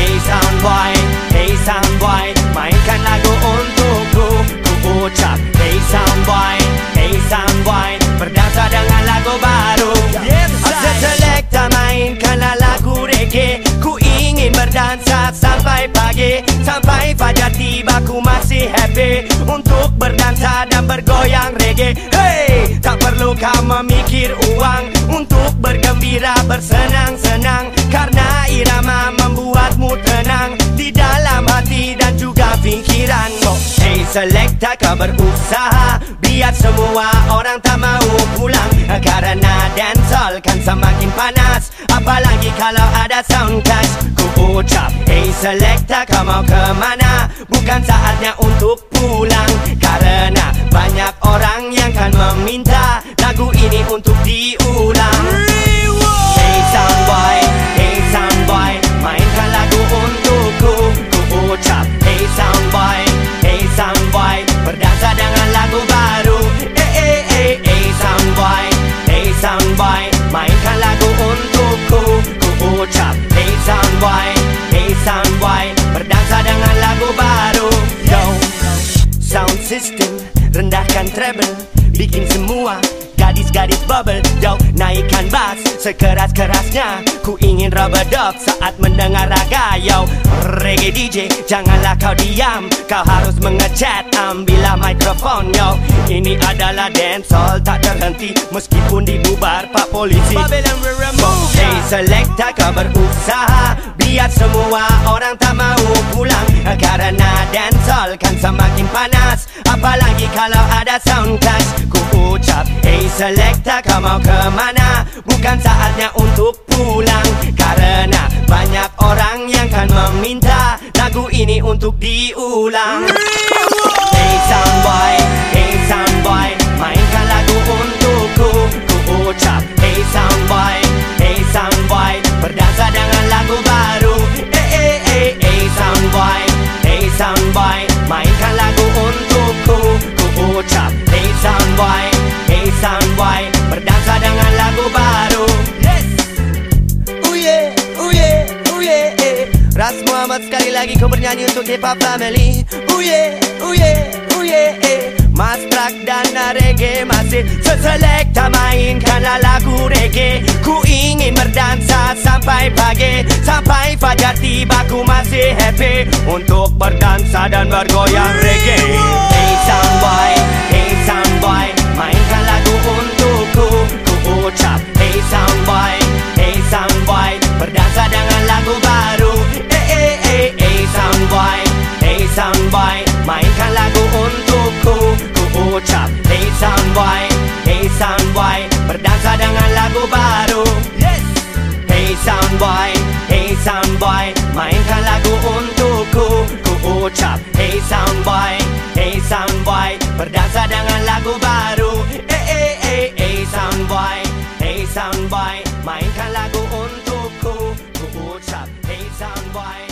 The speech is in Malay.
soundboy Hey soundboy Mainkan lagu untukku. Ku ucap Hey soundboy Hey soundboy Berdansa dengan lagu baru. Yes, I- Seselekta mainkanlah lagu reggae. Ku ingin berdansa sampai pagi. Sampai fajar tiba ku masih happy. Untuk berdansa dan bergoyang reggae. Hey, tak perlu kau memikir uang. Untuk bergembira bersenang-senang. Karena irama Selekta kau berusaha Biar semua orang tak mau pulang. Karena dancehall kan semakin panas. Apalagi kalau ada sound clash Ku ucap Hey selekta kau mau kemana? Bukan saatnya untuk pulang. Karena soundboy Mainkan lagu untukku Ku ucap Hey soundboy, hey soundboy Berdansa dengan lagu baru. Yo Sound system Rendahkan treble Bikin semua Gadis-gadis bubble. Yo Naikkan bass Sekeras-kerasnya. Ku ingin rubber dub Saat mendengar raga. Yo Reggae DJ Janganlah kau diam. Kau harus mengechat Ambillah mikrofon. Yo Ini adalah dancehall Tak terhenti. Meskipun dibubar Pak polisi. Babylon remove. Selekta kau berusaha Biar semua orang tak mau pulang. Karena dancehall kan semakin panas. Apalagi kalau ada sound clash. Ku ucap Hey selekta kau mau kemana Bukan saatnya untuk pulang. Karena banyak orang yang kan meminta Lagu ini untuk diulang. Hey soundboy, hey soundboy Mainkan lagu untukku Hey soundboy Mainkan lagu untukku Ku ucap Hey soundboy, hey soundboy Berdansa dengan lagu baru Yes Oh yeah, oh yeah, oh yeah eh. Ras Muhammad sekali lagi kau bernyanyi untuk hip hop family Oh yeah, oh yeah, oh yeah eh. Mas Prak dan reggae masih seselekta mainkanlah lagu reggae Ku berdansa sampai pagi Sampai fajar tiba ku masih happy. Untuk berdansa dan bergoyang reggae. Hey soundboy, hey soundboy Mainkan lagu untukku. Ku ucap Hey soundboy, hey soundboy Berdansa dengan lagu baru. Eh eh eh eh soundboy Hey soundboy Mainkan lagu untukku. Ku ucap Hey soundboy, hey soundboy Berdansa dengan lagu baru sound boy, hey sound boy, mainkan lagu untukku. Ku ucap, hey sound boy, hey sound boy, berdansa dengan lagu baru. Eh eh eh, hey sound boy, hey sound boy, mainkan lagu untukku. Ku ucap, hey sound boy.